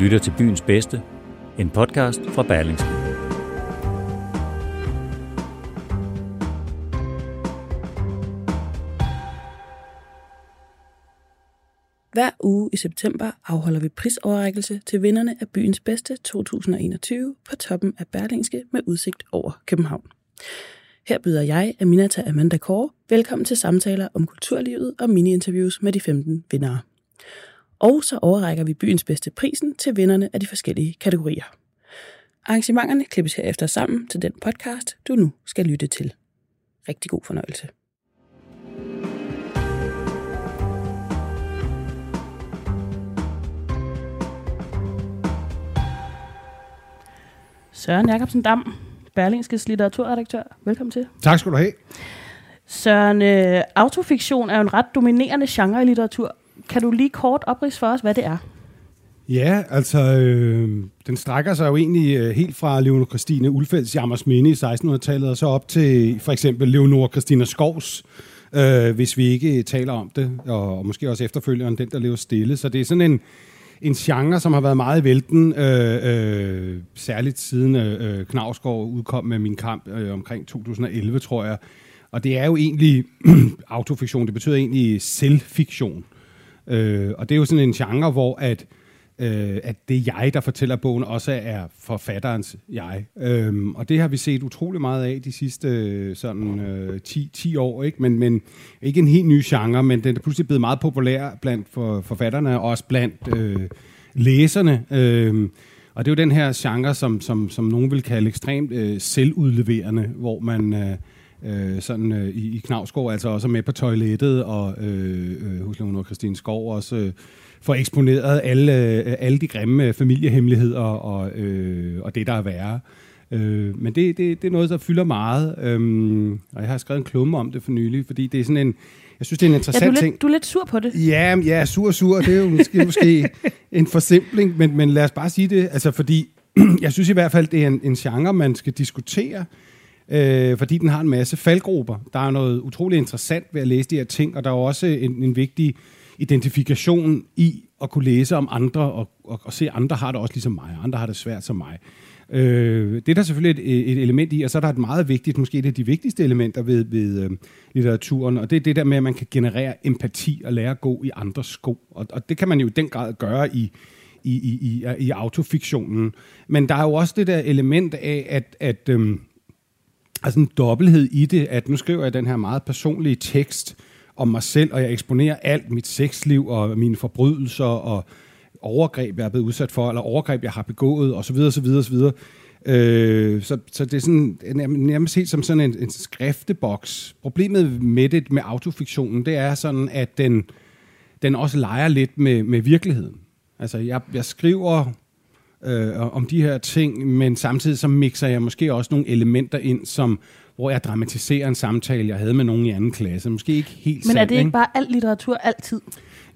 lytter til Byens Bedste, en podcast fra Berlingske. Hver uge i september afholder vi prisoverrækkelse til vinderne af Byens Bedste 2021 på toppen af Berlingske med udsigt over København. Her byder jeg, Aminata Amanda Kåre, velkommen til samtaler om kulturlivet og mini-interviews med de 15 vindere. Og så overrækker vi byens bedste prisen til vinderne af de forskellige kategorier. Arrangementerne klippes herefter sammen til den podcast, du nu skal lytte til. Rigtig god fornøjelse. Søren Jacobsen Dam, Berlingskes litteraturredaktør. Velkommen til. Tak skal du have. Søren, øh, autofiktion er jo en ret dominerende genre i litteratur. Kan du lige kort oprids for os, hvad det er? Ja, altså, øh, den strækker sig jo egentlig øh, helt fra Leonor Christine Ulfelds Jammers Minde i 1600-tallet, og så op til for eksempel Leonor Christina Skovs, øh, hvis vi ikke taler om det, og, og måske også efterfølgeren, den der lever stille. Så det er sådan en, en genre, som har været meget i vælten, øh, øh, særligt siden øh, øh Knavsgaard udkom med Min Kamp øh, omkring 2011, tror jeg. Og det er jo egentlig autofiktion, det betyder egentlig selvfiktion. Øh, Øh, og det er jo sådan en genre, hvor at, øh, at det jeg, der fortæller bogen, også er forfatterens jeg. Øh, og det har vi set utrolig meget af de sidste øh, sådan, øh, 10, 10 år. Ikke? Men, men ikke en helt ny genre, men den er pludselig blevet meget populær blandt for, forfatterne, og også blandt øh, læserne. Øh, og det er jo den her genre, som, som, som nogen vil kalde ekstremt øh, selvudleverende, hvor man... Øh, øh, sådan øh, i, i Knavsgaard, altså også med på toilettet, og øh, øh, hos Leonor Christine Skov også øh, får eksponeret alle, øh, alle de grimme familiehemmeligheder og, øh, og det, der er værre. Øh, men det, det, det er noget, der fylder meget, øhm, og jeg har skrevet en klumme om det for nylig, fordi det er sådan en, jeg synes, det er en interessant ja, du er lidt, ting. Du er lidt sur på det. Ja, ja, sur sur, det er jo måske, måske en forsimpling, men, men lad os bare sige det, altså fordi, jeg synes i hvert fald, det er en, en genre, man skal diskutere, øh, fordi den har en masse faldgrupper. Der er noget utrolig interessant ved at læse de her ting, og der er også en, en vigtig identifikation i at kunne læse om andre, og, og, og se, at andre har det også ligesom mig, andre har det svært som mig. Øh, det er der selvfølgelig et, et element i, og så er der et meget vigtigt, måske et af de vigtigste elementer ved, ved øh, litteraturen, og det er det der med, at man kan generere empati og lære at gå i andres sko. Og, og det kan man jo i den grad gøre i, i, i, i, i autofiktionen. Men der er jo også det der element af, at, at øh, altså en dobbelthed i det, at nu skriver jeg den her meget personlige tekst om mig selv, og jeg eksponerer alt mit sexliv og mine forbrydelser og overgreb, jeg er blevet udsat for, eller overgreb, jeg har begået, osv. osv., osv. Øh, så, så det er sådan nærmest helt som sådan en, en skrifteboks. Problemet med det, med autofiktionen, det er sådan, at den, den også leger lidt med, med virkeligheden. Altså, jeg, jeg skriver øh, om de her ting, men samtidig så mixer jeg måske også nogle elementer ind, som hvor jeg dramatiserer en samtale, jeg havde med nogen i anden klasse. Måske ikke helt Men er det ikke bare alt litteratur altid?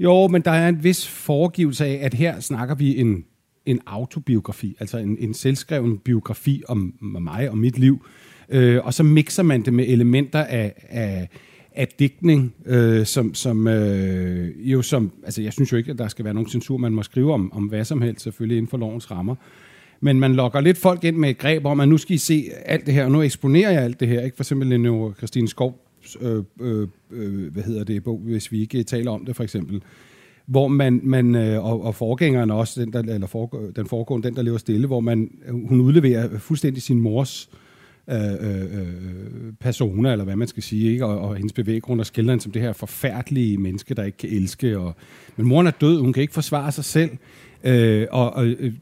Jo, men der er en vis foregivelse af, at her snakker vi en, en autobiografi, altså en, en selvskreven biografi om mig og mit liv. Øh, og så mixer man det med elementer af, af, af digtning, øh, som, som øh, jo som, altså jeg synes jo ikke, at der skal være nogen censur, man må skrive om, om hvad som helst, selvfølgelig inden for lovens rammer. Men man lokker lidt folk ind med et greb om, at nu skal I se alt det her, og nu eksponerer jeg alt det her. Ikke? For eksempel Lenore Christine Skov, øh, øh, øh, hvad hedder det, bog, hvis vi ikke taler om det for eksempel. Hvor man, man øh, og, og forgængeren også, den, der, eller for, den foregående, den der lever stille, hvor man, hun udleverer fuldstændig sin mors øh, øh, øh, øh persona, eller hvad man skal sige, ikke? Og, og hendes bevæggrund og skildrer hende som det her forfærdelige menneske, der ikke kan elske. Og, men moren er død, hun kan ikke forsvare sig selv. Øh, og, og øh,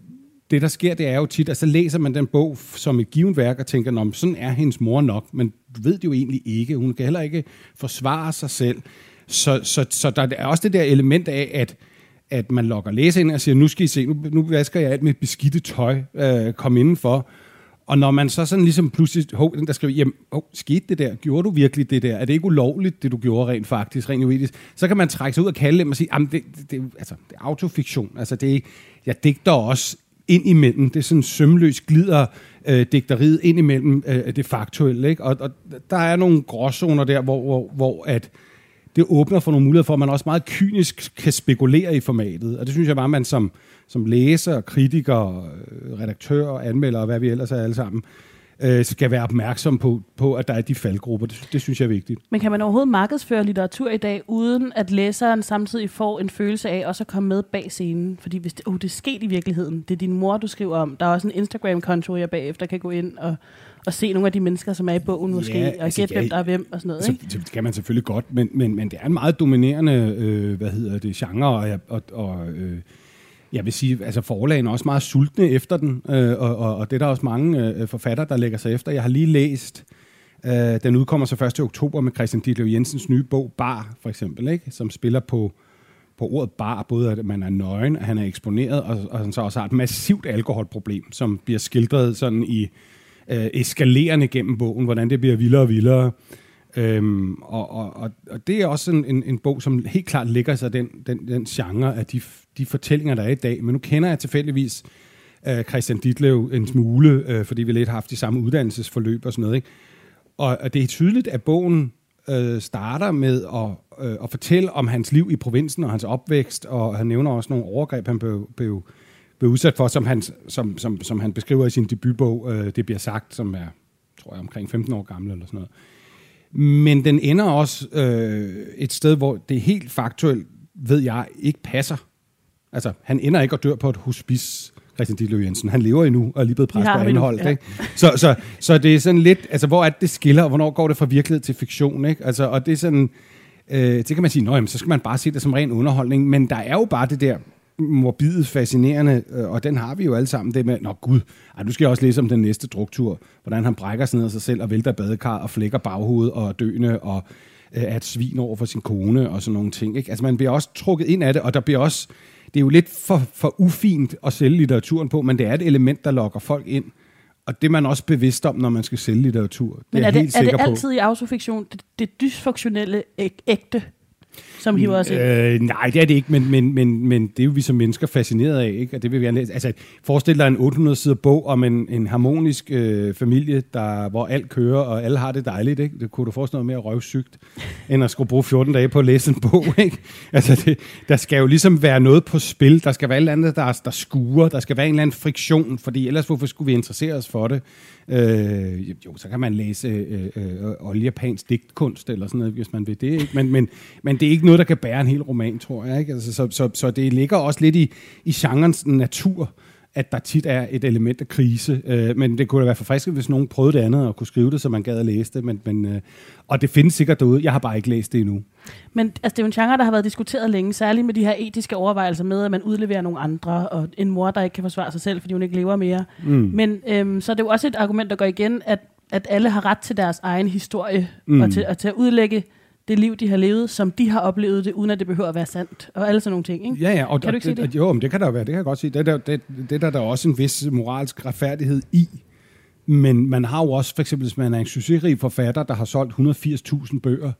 det, der sker, det er jo tit, at så læser man den bog som et givet værk og tænker, Nå, sådan er hendes mor nok, men du ved det jo egentlig ikke. Hun kan heller ikke forsvare sig selv. Så, så, så der er også det der element af, at at man lokker læser ind og siger, nu skal I se, nu, nu vasker jeg alt mit beskidte tøj, øh, kom indenfor. Og når man så sådan ligesom pludselig, hov, den der skriver, jamen, hov, skete det der? Gjorde du virkelig det der? Er det ikke ulovligt, det du gjorde rent faktisk, rent juridisk? Så kan man trække sig ud og kalde dem og sige, jamen, det, det, det, altså, det er autofiktion. Altså, det er, jeg digter også ind imellem. Det er sådan sømløs glider øh, digteriet ind imellem øh, det faktuelle. Ikke? Og, og der er nogle gråzoner der, hvor, hvor, hvor at, det åbner for nogle muligheder for, at man også meget kynisk kan spekulere i formatet. Og det synes jeg bare, man som, som læser, kritiker, øh, redaktør, anmelder og hvad vi ellers er alle sammen, øh, skal være opmærksom på, på, at der er de faldgrupper. Det, det synes jeg er vigtigt. Men kan man overhovedet markedsføre litteratur i dag, uden at læseren samtidig får en følelse af også at komme med bag scenen? Fordi hvis det, oh, det er sket i virkeligheden, det er din mor, du skriver om. Der er også en Instagram-konto, jeg bagefter kan gå ind og, og se nogle af de mennesker, som er i bogen måske, ja, og altså, gætte, hvem der er hvem og sådan noget. Så, ikke? Det kan man selvfølgelig godt, men, men, men det er en meget dominerende øh, hvad hedder det, genre, og, og, og øh, jeg vil sige, altså forlagene er også meget sultne efter den, øh, og, og, og det er der også mange øh, forfattere, der lægger sig efter. Jeg har lige læst, øh, den udkommer så 1. oktober med Christian Ditlev Jensens nye bog, Bar, for eksempel, ikke? som spiller på, på ordet bar, både at man er nøgen, at han er eksponeret, og, og han så også har et massivt alkoholproblem, som bliver skildret sådan i øh, eskalerende gennem bogen, hvordan det bliver vildere og vildere. Øhm, og, og, og, det er også en, en, en bog, som helt klart ligger sig den, den, den genre af de, de fortællinger, der er i dag. Men nu kender jeg tilfældigvis øh, Christian Ditlev en smule, øh, fordi vi lidt har haft de samme uddannelsesforløb og sådan noget. Ikke? Og, og det er tydeligt, at bogen øh, starter med at, øh, at fortælle om hans liv i provinsen og hans opvækst, og han nævner også nogle overgreb, han blev, blev, blev udsat for, som han, som, som, som han beskriver i sin debutbog, øh, Det bliver sagt, som er, tror jeg, omkring 15 år gammel eller sådan noget. Men den ender også øh, et sted, hvor det helt faktuelt, ved jeg, ikke passer. Altså, han ender ikke og dør på et hospice, Christian Ditlev Jensen. Han lever endnu og er lige blevet presset på indhold. Ja. Ikke? Så, så, så det er sådan lidt, altså hvor er det, det skiller, og hvornår går det fra virkelighed til fiktion? Ikke? Altså, og det er sådan, øh, det kan man sige, nå, jamen, så skal man bare se det som ren underholdning, men der er jo bare det der, morbid, fascinerende, øh, og den har vi jo alle sammen, det med, nå gud, ej, du skal også læse om den næste druktur, hvordan han brækker sig ned af sig selv og vælter badekar og flækker baghovedet og døende og øh, er et svin over for sin kone og sådan nogle ting. Ikke? Altså man bliver også trukket ind af det, og der bliver også, det er jo lidt for, for ufint at sælge litteraturen på, men det er et element, der lokker folk ind. Og det er man også bevidst om, når man skal sælge litteratur. Det men er, er, det, er det altid på. i autofiktion det, det dysfunktionelle ægte som hiver os ind? Øh, nej, det er det ikke, men, men, men, men det er jo vi som mennesker fascineret af, ikke? Og det vil vi gerne Altså, forestil dig en 800 sider bog om en, en harmonisk øh, familie, der, hvor alt kører, og alle har det dejligt, ikke? Det kunne du forestille dig mere røvsygt, end at skulle bruge 14 dage på at læse en bog, ikke? Altså, det, der skal jo ligesom være noget på spil. Der skal være et eller andet, der, der skuer. Der skal være en eller anden friktion, fordi ellers hvorfor skulle vi interessere os for det? Øh, jo, så kan man læse øh, øh, Olje digtkunst, eller sådan noget, hvis man vil det, ikke? Men, men, men det er ikke noget, der kan bære en hel roman, tror jeg. Ikke? Altså, så, så, så det ligger også lidt i, i genrens natur, at der tit er et element af krise. Øh, men det kunne da være forfrisket, hvis nogen prøvede det andet og kunne skrive det, så man gad at læse det. Men, men, øh, og det findes sikkert derude. Jeg har bare ikke læst det endnu. Men altså, det er jo en genre, der har været diskuteret længe, særligt med de her etiske overvejelser med, at man udleverer nogle andre, og en mor, der ikke kan forsvare sig selv, fordi hun ikke lever mere. Mm. Men øhm, så er det jo også et argument, der går igen, at, at alle har ret til deres egen historie, mm. og, til, og til at udlægge det liv, de har levet, som de har oplevet det, uden at det behøver at være sandt, og alle sådan nogle ting. Ikke? Ja, ja. Og, kan du ikke det, sige det? Jo, men det kan der være, det kan jeg godt sige. Det, der, det, det der, der er også en vis moralsk retfærdighed i. Men man har jo også, for eksempel, hvis man er en succesrig forfatter, der har solgt 180.000 bøger,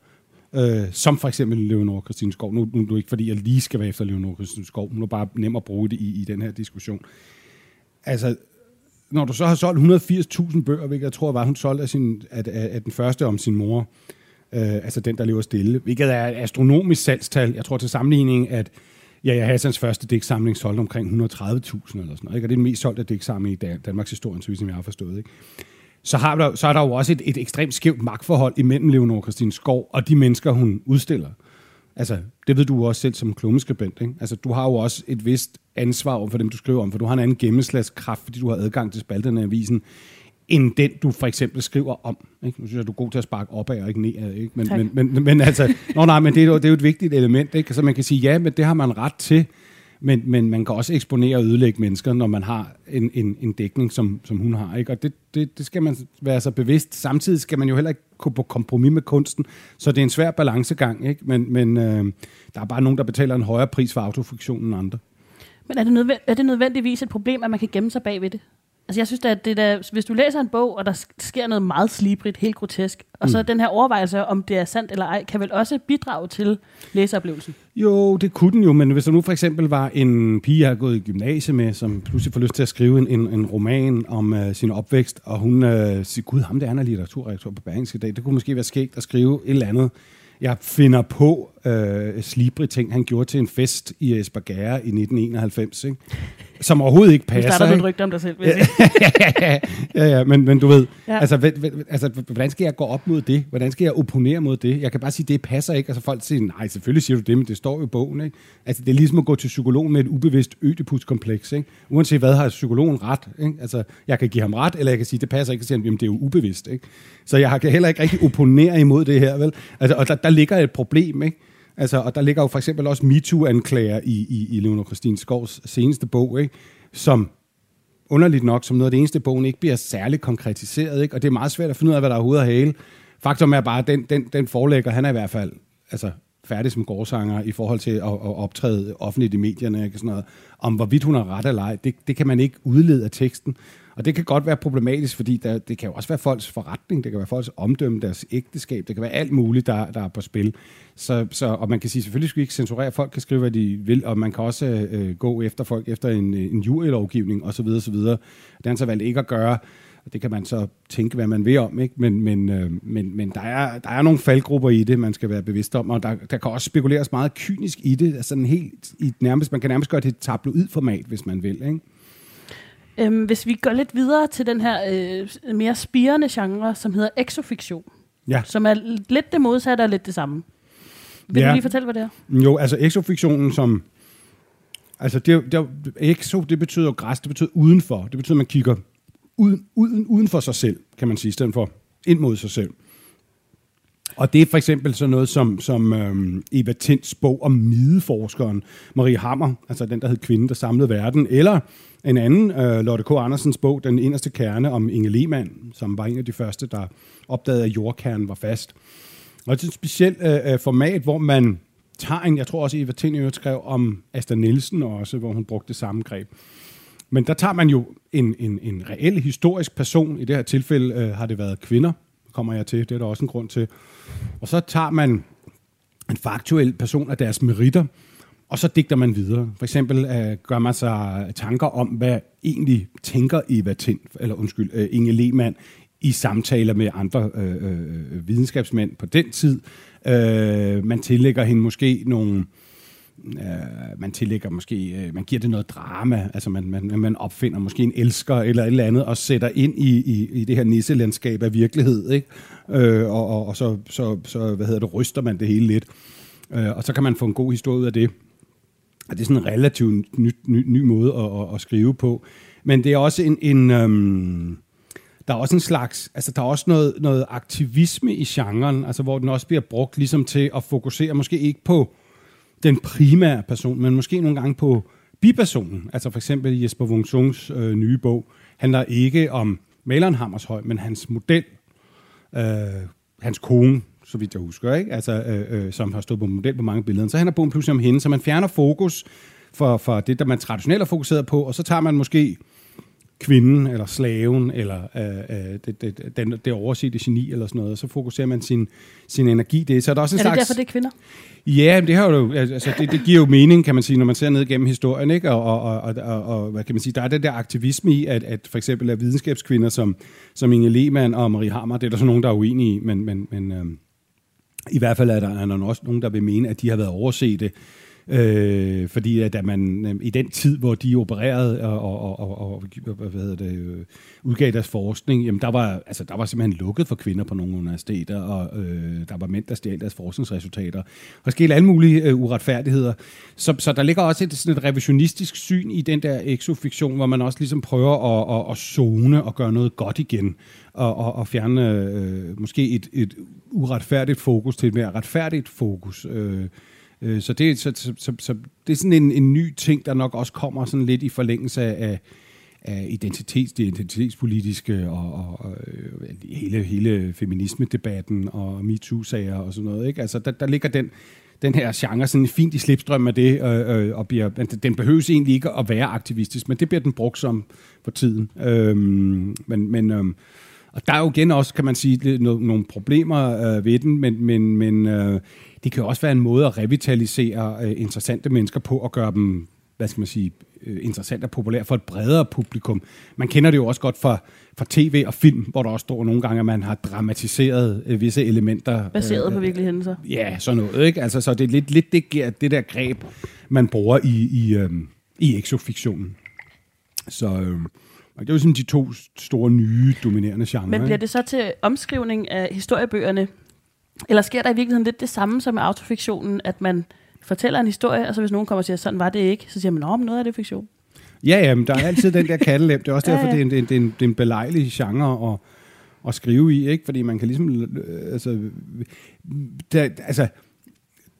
øh, som for eksempel Leonore Christine Skov. Nu, nu er det ikke, fordi jeg lige skal være efter Leonore Christine Skov. Nu er bare nemt at bruge det i, i den her diskussion. Altså, når du så har solgt 180.000 bøger, hvilket jeg tror var, hun solgte af, sin, af, af, af den første om sin mor, øh, øh, altså den, der lever stille, hvilket er et astronomisk salgstal. Jeg tror til sammenligning, at ja, jeg Hassans første digtsamling solgte omkring 130.000 eller sådan noget, ikke? og det er den mest solgte digtsamling i Danmarks historie, så vidt jeg har forstået. Ikke? Så, har der, så er der jo også et, et ekstremt skævt magtforhold imellem Leonore Christine Skov og de mennesker, hun udstiller. Altså, det ved du også selv som klummeskribent, ikke? Altså, du har jo også et vist ansvar over for dem, du skriver om, for du har en anden gennemslagskraft, fordi du har adgang til spalterne af avisen, end den, du for eksempel skriver om. Ikke? Nu synes jeg, du er god til at sparke opad og ikke nedad. Ikke? Men, men, men, men, altså, nå, nej, men det er, jo, det er jo et vigtigt element. Ikke? Så man kan sige, ja, men det har man ret til. Men, men man kan også eksponere og ødelægge mennesker, når man har en, en, en dækning, som, som hun har. Ikke? Og det, det, det skal man være så bevidst. Samtidig skal man jo heller ikke gå på kompromis med kunsten, så det er en svær balancegang. Ikke? Men, men øh, der er bare nogen, der betaler en højere pris for autofiktion end andre. Men er det, nødvendig, er det nødvendigvis et problem, at man kan gemme sig bag ved det? Altså jeg synes at det der, hvis du læser en bog, og der sker noget meget slibrigt, helt grotesk, og så mm. den her overvejelse, om det er sandt eller ej, kan vel også bidrage til læseoplevelsen? Jo, det kunne den jo, men hvis der nu for eksempel var en pige, jeg har gået i gymnasiet med, som pludselig får lyst til at skrive en, en, en roman om uh, sin opvækst, og hun uh, siger, gud, ham der er litteraturredaktør på Berlingske i dag, det kunne måske være skægt at skrive et eller andet, jeg finder på øh, slibre ting, han gjorde til en fest i Esbjerg i 1991, ikke? Som overhovedet ikke passer. Du starter du et rygte om dig selv, jeg ja, ja, ja, men, men du ved, ja. altså, altså, hvordan skal jeg gå op mod det? Hvordan skal jeg opponere mod det? Jeg kan bare sige, det passer ikke. Altså folk siger, nej, selvfølgelig siger du det, men det står jo i bogen. Ikke? Altså, det er ligesom at gå til psykologen med et ubevidst ødipuskompleks. Ikke? Uanset hvad har psykologen ret. Ikke? Altså, jeg kan give ham ret, eller jeg kan sige, det passer ikke, så siger han, det er jo ubevidst. Ikke? Så jeg kan heller ikke rigtig opponere imod det her. Vel? Altså, og der, der ligger et problem, ikke? Altså, og der ligger jo for eksempel også MeToo-anklager i, i, i Leonor Christine Skovs seneste bog, ikke? som underligt nok, som noget af det eneste bogen ikke bliver særligt konkretiseret, ikke? og det er meget svært at finde ud af, hvad der er hovedet og hale. Faktum er bare, at den, den, den forlægger, han er i hvert fald altså, færdig som gårdsanger i forhold til at, at optræde offentligt i medierne, ikke? Sådan noget. om hvorvidt hun har ret eller ej, det, det kan man ikke udlede af teksten. Og det kan godt være problematisk, fordi der, det kan jo også være folks forretning, det kan være folks omdømme, deres ægteskab, det kan være alt muligt, der, der er på spil. Så, så, og man kan sige, selvfølgelig skal vi ikke censurere, folk kan skrive, hvad de vil, og man kan også øh, gå efter folk efter en, en jurylovgivning osv. osv. Det har han så valgt ikke at gøre, og det kan man så tænke, hvad man vil om, ikke? men, men, øh, men, men der, er, der er nogle faldgrupper i det, man skal være bevidst om, og der, der kan også spekuleres meget kynisk i det, altså helt, i nærmest, man kan nærmest gøre det et tabloidformat, hvis man vil. Ikke? Øhm, hvis vi går lidt videre til den her øh, mere spirende genre, som hedder exofiktion, ja. som er lidt det modsatte og lidt det samme. Vil ja. du lige fortælle, hvad det er? Jo, altså exofiktionen som... Altså, det, det, exo, det betyder græs, det betyder udenfor. Det betyder, at man kigger uden, uden, uden for sig selv, kan man sige, i stedet for ind mod sig selv. Og det er for eksempel sådan noget som, som øhm, Eva Tinds bog om mideforskeren Marie Hammer, altså den, der hed Kvinden, der samlede verden, eller en anden, øh, Lotte K. Andersens bog, Den inderste kerne om Inge Lehmann, som var en af de første, der opdagede, at jordkernen var fast. Og det er et specielt øh, øh format, hvor man tager en, jeg tror også Eva Tind skrev om Asta Nielsen også, hvor hun brugte det samme greb. Men der tager man jo en, en, en reel historisk person, i det her tilfælde øh, har det været kvinder, kommer jeg til, det er der også en grund til. Og så tager man en faktuel person af deres meritter, og så digter man videre. For eksempel øh, gør man sig tanker om, hvad egentlig tænker Eva Tind, eller undskyld, øh, Inge Lehmann i samtaler med andre øh, øh, øh videnskabsmænd på den tid. Øh, man tillægger hende måske nogle øh, Øh, man tillægger måske, øh, man giver det noget drama, altså man, man, man opfinder måske en elsker eller et eller andet, og sætter ind i, i, i det her nisselandskab af virkelighed, ikke? Øh, og, og, og så, så, så, hvad hedder det, ryster man det hele lidt. Øh, og så kan man få en god historie ud af det. Og det er sådan en relativt ny, ny, ny måde at, at, at skrive på. Men det er også en, en øhm, der er også en slags, altså der er også noget, noget aktivisme i genren, altså hvor den også bliver brugt ligesom til at fokusere måske ikke på den primære person, men måske nogle gange på bipersonen. Altså for eksempel Jesper Wungsungs øh, nye bog handler ikke om maleren Hammershøj, men hans model, øh, hans kone, så vidt jeg husker, ikke? Altså, øh, øh, som har stået på model på mange billeder. Så handler bogen pludselig om hende, så man fjerner fokus for, for det, der man traditionelt er fokuseret på, og så tager man måske kvinden, eller slaven, eller øh, øh, det, det, den, det oversete geni, eller sådan noget, og så fokuserer man sin, sin energi det. Så er, der også en er det slags... derfor, det er kvinder? Ja, det, har jo, altså, det, det giver jo mening, kan man sige, når man ser ned gennem historien, ikke? Og, og, og, og, og hvad kan man sige, der er den der aktivisme i, at, at for eksempel er videnskabskvinder som, som Inge Lehmann og Marie Hammer, det er der så nogen, der er uenige i, men, men, men øh, i hvert fald er der, er der også nogen, der vil mene, at de har været overset Øh, fordi at, at man øh, i den tid, hvor de opererede og, og, og, og hvad hedder det, øh, udgav deres forskning, jamen der var, altså, der var simpelthen lukket for kvinder på nogle universiteter, og øh, der var mænd, der stjal deres forskningsresultater. Og der skete alle mulige øh, uretfærdigheder. Så, så der ligger også et, sådan et revisionistisk syn i den der exofiktion, hvor man også ligesom prøver at, at, at zone og gøre noget godt igen, og, og, og fjerne øh, måske et, et uretfærdigt fokus til et mere retfærdigt fokus. Øh, Øh, så, det, så, så, så, så det er sådan en, en ny ting, der nok også kommer sådan lidt i forlængelse af, af identitets, det identitetspolitiske og, og, og øh, hele, hele feminisme-debatten og MeToo-sager og sådan noget. Ikke? Altså, der, der ligger den, den her genre sådan fint i slipstrøm af det, øh, øh, og bliver, den behøves egentlig ikke at være aktivistisk, men det bliver den brugt som for tiden. Øhm, men, men øhm, og der er jo igen også, kan man sige, nogle problemer øh, ved den, men, men, men øh, det kan jo også være en måde at revitalisere øh, interessante mennesker på og gøre dem, hvad skal man sige, øh, interessant og populær for et bredere publikum. Man kender det jo også godt fra, fra tv og film, hvor der også står nogle gange, at man har dramatiseret øh, visse elementer. Baseret øh, på virkelige hændelser. Ja, sådan noget. Ikke? Altså, så det er lidt, lidt det, det der greb, man bruger i, i, øh, i exofiktionen. Så... Øh, det er jo sådan de to store nye dominerende genrer. Men bliver det så til omskrivning af historiebøgerne? Eller sker der i virkeligheden lidt det samme som med autofiktionen, at man fortæller en historie, og så hvis nogen kommer og siger, sådan var det ikke, så siger man, at noget af det fiktion. Ja, ja, men der er altid den der kattelem. Det er også derfor, ja, ja. Det, er en, det, er en, det, er en, belejlig genre at, at skrive i, ikke? Fordi man kan ligesom... Øh, altså, der, altså,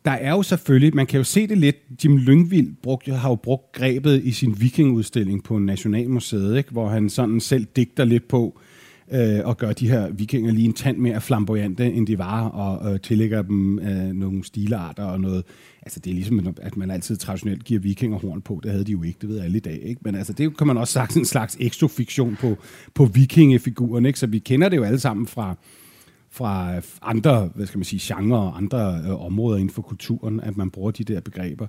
der er jo selvfølgelig, man kan jo se det lidt, Jim Lyngvild brugt, har jo brugt grebet i sin vikingudstilling på Nationalmuseet, ikke? hvor han sådan selv digter lidt på, øh, øh, og gør de her vikinger lige en tand mere flamboyante, end de var, og øh, tillægger dem øh, nogle stilarter og noget. Altså det er ligesom, at man altid traditionelt giver vikinger horn på. Det havde de jo ikke, det ved alle i dag. Ikke? Men altså det kan man også sagt en slags eksofiktion på, på vikingefiguren. Ikke? Så vi kender det jo alle sammen fra, fra andre, hvad skal man sige, genrer og andre øh, områder inden for kulturen, at man bruger de der begreber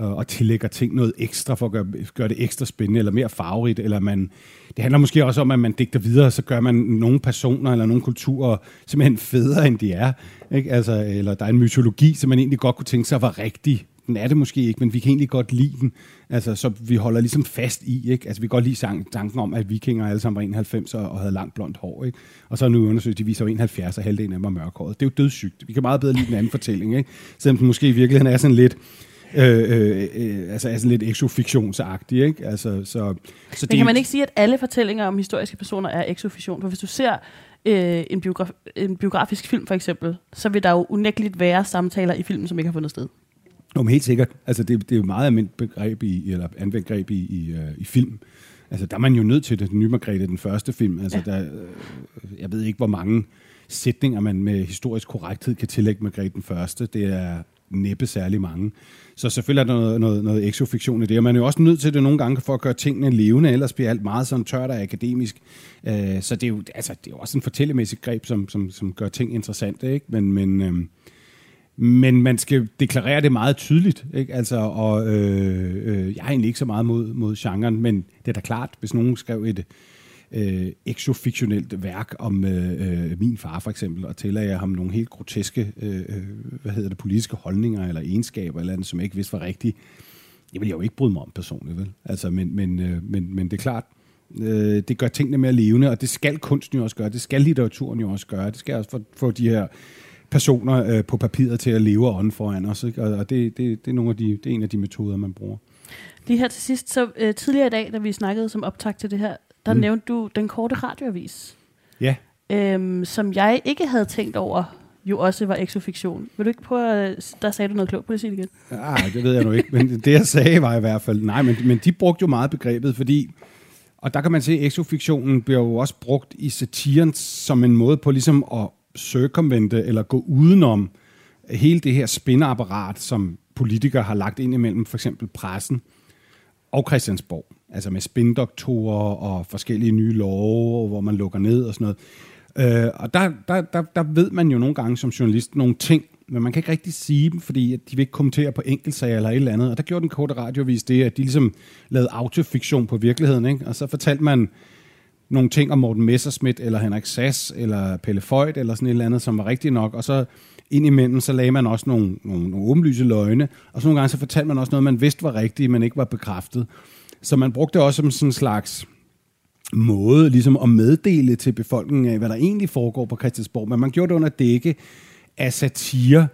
Øh, og tillægger ting noget ekstra for at gøre, gøre det ekstra spændende eller mere farverigt, eller man, det handler måske også om, at man digter videre, så gør man nogle personer eller nogle kulturer simpelthen federe, end de er. Ikke? Altså, eller der er en mytologi, som man egentlig godt kunne tænke sig var rigtig. Den er det måske ikke, men vi kan egentlig godt lide den. Altså, så vi holder ligesom fast i, ikke? Altså, vi kan godt lide tanken om, at vikinger alle sammen var 91 og havde langt blondt hår, ikke? Og så nu undersøgt, de viser 71, og halvdelen af dem var mørkhåret. Det er jo dødssygt. Vi kan meget bedre lide den anden fortælling, ikke? Selvom den måske i virkeligheden er sådan lidt øh, øh, øh, altså sådan lidt exofiktionsagtig, ikke? Altså, så, så det, Men kan man ikke sige, at alle fortællinger om historiske personer er exofiktion? For hvis du ser øh, en, biograf, en biografisk film for eksempel, så vil der jo unægteligt være samtaler i filmen, som ikke har fundet sted. Nå, men helt sikkert. Altså, det, det er jo meget almindeligt begreb i, eller anvendt greb i, i, uh, i film. Altså, der er man jo nødt til det. Den nye Margrethe, den første film. Altså, ja. der, øh, jeg ved ikke, hvor mange sætninger, man med historisk korrekthed kan tillægge Margrethe den første. Det er næppe særlig mange. Så selvfølgelig er der noget, noget, noget exofiktion i det, og man er jo også nødt til det nogle gange for at gøre tingene levende, ellers bliver alt meget sådan tørt og akademisk. Øh, så det er, jo, altså, det er jo også en fortællemæssig greb, som, som, som gør ting interessante, ikke? Men, men, øh, men man skal deklarere det meget tydeligt, ikke? Altså, og øh, øh, jeg har egentlig ikke så meget mod, mod genren, men det er da klart, hvis nogen skrev et øh, exofiktionelt værk om øh, øh, min far for eksempel, og tillagde ham nogle helt groteske øh, øh, hvad hedder det, politiske holdninger eller egenskaber, eller andet, som jeg ikke vidste var rigtigt. Det vil jeg jo ikke bryde mig om personligt, vel? Altså, men, men, øh, men, men det er klart, øh, det gør tingene mere levende, og det skal kunsten jo også gøre, det skal litteraturen jo også gøre, det skal også få, få de her personer øh, på papiret til at leve og ånde foran os, ikke? og, og det, det, det, er nogle af de, det er en af de metoder, man bruger. Lige her til sidst, så øh, tidligere i dag, da vi snakkede som optag til det her, der mm. nævnte du den korte radioavis. Ja. Øhm, som jeg ikke havde tænkt over, jo også var exofiktion. Vil du ikke prøve at, der sagde du noget klogt på det igen? Ja, det ved jeg nu ikke, men det jeg sagde var i hvert fald, nej, men, men de brugte jo meget begrebet, fordi, og der kan man se, at exofiktionen bliver jo også brugt i satiren som en måde på ligesom at circumvente eller gå udenom hele det her spinapparat, som politikere har lagt ind imellem for eksempel pressen og Christiansborg altså med spindoktorer og forskellige nye love, hvor man lukker ned og sådan noget. Øh, og der, der, der, der ved man jo nogle gange som journalist nogle ting, men man kan ikke rigtig sige dem, fordi de vil ikke kommentere på enkeltsager eller et eller andet. Og der gjorde den korte radiovis det, at de ligesom lavede autofiktion på virkeligheden, ikke? og så fortalte man nogle ting om Morten Messerschmidt, eller Henrik Sass, eller Pelle Føjt, eller sådan et eller andet, som var rigtigt nok, og så indimellem, så lagde man også nogle, nogle, nogle åbenlyse løgne, og så nogle gange så fortalte man også noget, man vidste var rigtigt, men ikke var bekræftet. Så man brugte det også som sådan en slags måde ligesom at meddele til befolkningen af, hvad der egentlig foregår på Christiansborg. Men man gjorde det under dække af satire,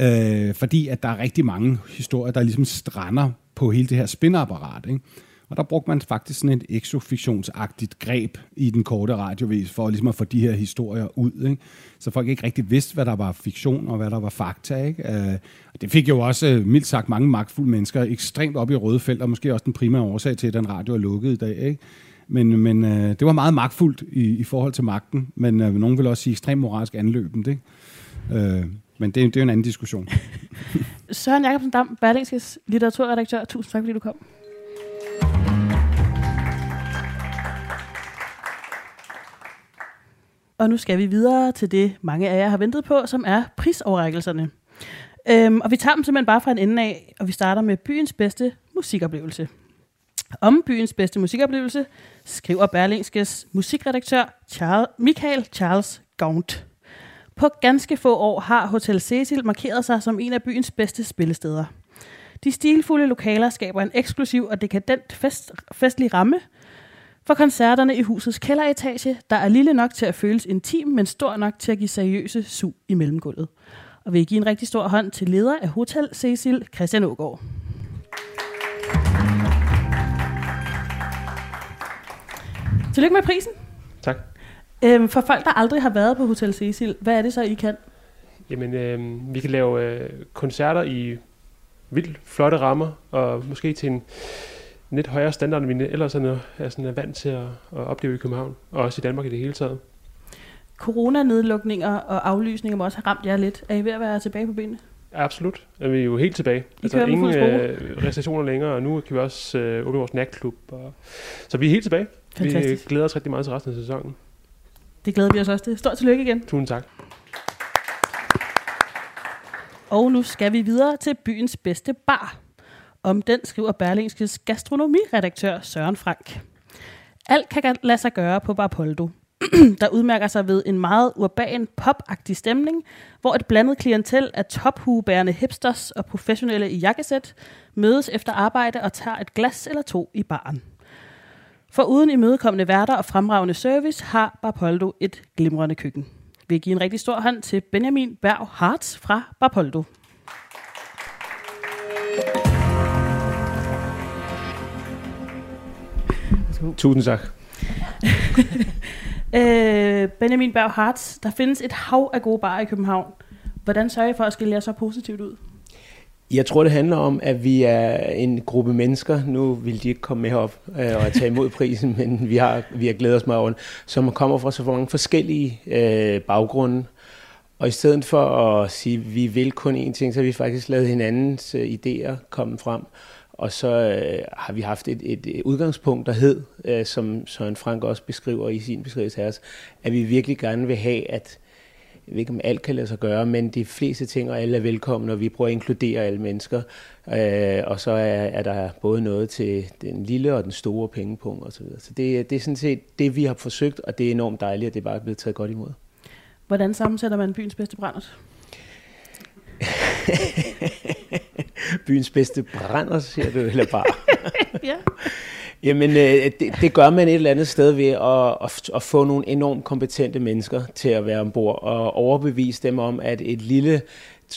øh, fordi at der er rigtig mange historier, der ligesom strander på hele det her spinapparat. Ikke? Og der brugte man faktisk sådan et exofiktionsagtigt greb i den korte radiovis, for ligesom at få de her historier ud. Ikke? Så folk ikke rigtig vidste, hvad der var fiktion og hvad der var fakta. Ikke? Øh, det fik jo også, øh, mildt sagt, mange magtfulde mennesker ekstremt op i røde felt, og måske også den primære årsag til, at den radio er lukket i dag. Ikke? Men, men øh, det var meget magtfuldt i, i forhold til magten, men øh, nogen vil også sige ekstremt moralsk anløbende. Ikke? Øh, men det, det er jo en anden diskussion. Søren Jacobsen Dam, Berlingskes litteraturredaktør. Tusind tak, fordi du kom. Og nu skal vi videre til det, mange af jer har ventet på, som er prisoverrækkelserne. Øhm, og vi tager dem simpelthen bare fra en ende af, og vi starter med byens bedste musikoplevelse. Om byens bedste musikoplevelse skriver Berlingskes musikredaktør Charles, Michael Charles Gaunt. På ganske få år har Hotel Cecil markeret sig som en af byens bedste spillesteder. De stilfulde lokaler skaber en eksklusiv og dekadent fest, festlig ramme for koncerterne i husets kælderetage, der er lille nok til at føles intim, men stor nok til at give seriøse su i mellemgulvet. Og vil give en rigtig stor hånd til leder af Hotel Cecil, Christian Ågaard. Tillykke med prisen. Tak. Øhm, for folk, der aldrig har været på Hotel Cecil, hvad er det så, I kan? Jamen, øh, vi kan lave øh, koncerter i vildt flotte rammer, og måske til en lidt højere standard, end vi ellers er, er, sådan, er vant til at, at opleve i København, og også i Danmark i det hele taget. Coronanedlukninger og aflysninger må også have ramt jer lidt. Er I ved at være tilbage på benene? Absolut. Er vi er jo helt tilbage. I altså ingen øh, restriktioner længere, og nu kan vi også øh, åbne vores natklub. Og... Så vi er helt tilbage. Fantastisk. Vi glæder os rigtig meget til resten af sæsonen. Det glæder vi os også til. Stort tillykke igen. Tusind tak. Og nu skal vi videre til byens bedste bar. Om den skriver Berlingskes gastronomiredaktør Søren Frank. Alt kan lade sig gøre på Barpoldo, der udmærker sig ved en meget urban, popagtig stemning, hvor et blandet klientel af tophuebærende hipsters og professionelle i jakkesæt mødes efter arbejde og tager et glas eller to i baren. For uden imødekommende værter og fremragende service har Barpoldo et glimrende køkken. Vi giver en rigtig stor hånd til Benjamin Berg Hartz fra Barpoldo. Tusind tak. øh, Benjamin Berg Hartz, der findes et hav af gode barer i København. Hvordan sørger I for at skille jer så positivt ud? Jeg tror, det handler om, at vi er en gruppe mennesker. Nu vil de ikke komme med op øh, og tage imod prisen, men vi har, vi har glædet os meget over som kommer fra så mange forskellige øh, baggrunde. Og i stedet for at sige, at vi vil kun én ting, så har vi faktisk lavet hinandens øh, idéer komme frem. Og så øh, har vi haft et, et, udgangspunkt, der hed, øh, som Søren Frank også beskriver i sin beskrivelse af os, at vi virkelig gerne vil have, at jeg ved ikke, om alt kan lade sig gøre, men de fleste ting, og alle er velkomne, og vi prøver at inkludere alle mennesker. Øh, og så er, er der både noget til den lille og den store pengepunkt osv. Så, så det, det er sådan set det, vi har forsøgt, og det er enormt dejligt, at det bare er blevet taget godt imod. Hvordan sammensætter man byens bedste brændert? byens bedste brænder, siger du, eller bare? ja. Jamen, øh, det, det gør man et eller andet sted ved at, at, at få nogle enormt kompetente mennesker til at være ombord og overbevise dem om, at et lille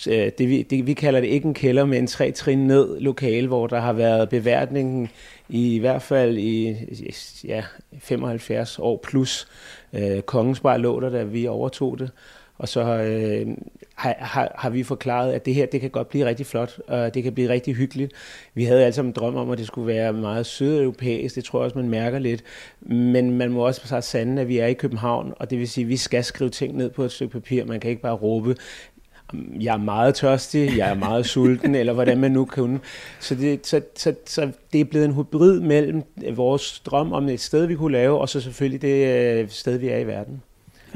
øh, det vi, det vi kalder det ikke en kælder, men en tre trin ned lokal, hvor der har været beværtning i, i hvert fald i ja, 75 år plus. Øh, Kongens Bar lå der, da vi overtog det. Og så øh, har, har, har vi forklaret, at det her det kan godt blive rigtig flot, og det kan blive rigtig hyggeligt. Vi havde altså en drøm om, at det skulle være meget sydeuropæisk, det tror jeg også, man mærker lidt. Men man må også sige sande, at vi er i København, og det vil sige, at vi skal skrive ting ned på et stykke papir. Man kan ikke bare råbe, jeg er meget tørstig, jeg er meget sulten, eller hvordan man nu kan. Så det, så, så, så det er blevet en hybrid mellem vores drøm om et sted, vi kunne lave, og så selvfølgelig det øh, sted, vi er i verden.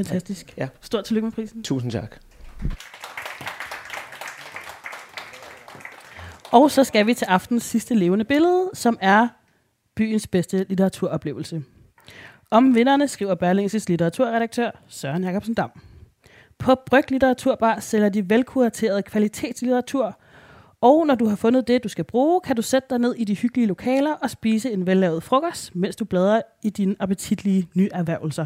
Fantastisk. Ja. Stort tillykke med prisen. Tusind tak. Og så skal vi til aftens sidste levende billede, som er byens bedste litteraturoplevelse. Om vinderne skriver Berlingses litteraturredaktør Søren Jacobsen Dam. På Bryg Litteraturbar sælger de velkuraterede kvalitetslitteratur, og når du har fundet det, du skal bruge, kan du sætte dig ned i de hyggelige lokaler og spise en vellavet frokost, mens du bladrer i dine appetitlige nyerhvervelser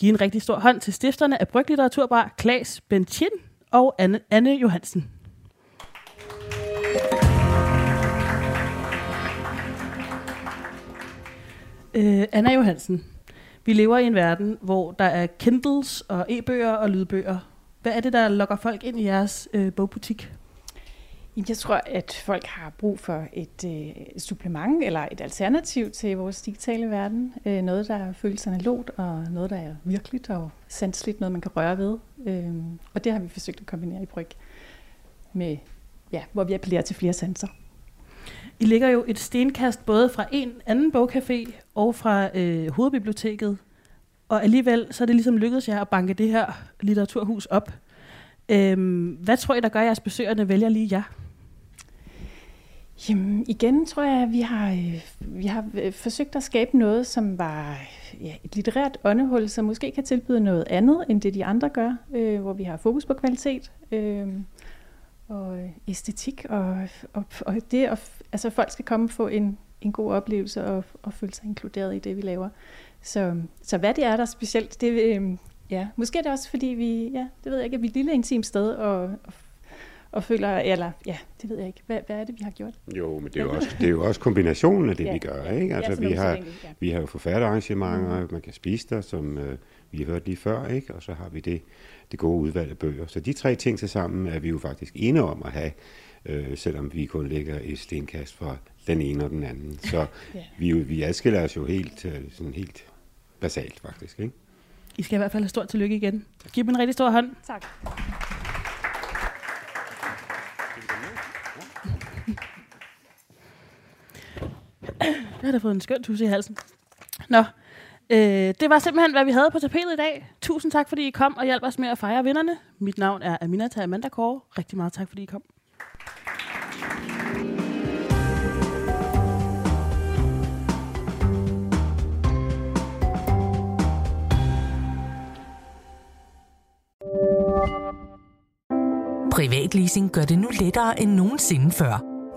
give en rigtig stor hånd til stifterne af Bryg Litteraturbar, Klaas Benchin og Anne, Anne Johansen. Øh, Anna Johansen, vi lever i en verden, hvor der er Kindles og e-bøger og lydbøger. Hvad er det, der lokker folk ind i jeres øh, bogbutik? Jeg tror, at folk har brug for et, øh, supplement eller et alternativ til vores digitale verden. Øh, noget, der føles analogt, og noget, der er virkeligt og sanseligt, noget man kan røre ved. Øh, og det har vi forsøgt at kombinere i Bryg, med, ja, hvor vi appellerer til flere sanser. I ligger jo et stenkast både fra en anden bogcafé og fra øh, hovedbiblioteket. Og alligevel så er det ligesom lykkedes jer at banke det her litteraturhus op. Øhm, hvad tror I, der gør, at jeres besøgende vælger lige jer? Jamen, igen tror jeg, at vi har, øh, vi har øh, forsøgt at skabe noget, som var ja, et litterært åndehul, som måske kan tilbyde noget andet, end det de andre gør, øh, hvor vi har fokus på kvalitet øh, og øh, æstetik, og, og, og det, at altså, folk skal komme og få en, en god oplevelse og, og føle sig inkluderet i det, vi laver. Så, så hvad det er, der er specielt, det, øh, ja, måske er det også, fordi vi, ja, det ved jeg ikke, at vi er et lille intimt sted, og, og og føler, eller ja, det ved jeg ikke. Hvad, hvad er det, vi har gjort? Jo, men det er jo også, det er jo også kombinationen af det, Ja. vi gør. Ikke? Altså, Ja, vi, har, enkelt, ja. vi har jo forfatterarrangementer, man kan spise der, som øh, vi har hørt lige før, ikke? og så har vi det, det gode udvalg af bøger. Så de tre ting til sammen er vi jo faktisk enige om at have, øh, selvom vi kun ligger i stenkast fra den ene og den anden. Så Ja. vi, jo- vi adskiller os jo helt, øh, sådan helt basalt faktisk. Ikke? I skal i hvert fald have stort tillykke igen. Giv dem en rigtig stor hånd. Tak. Jeg har da fået en skøn tusse i halsen. Nå, øh, det var simpelthen, hvad vi havde på tapetet i dag. Tusind tak, fordi I kom og hjalp os med at fejre vinderne. Mit navn er Aminata Amanda Kåre. Rigtig meget tak, fordi I kom. Privatleasing gør det nu lettere end nogensinde før.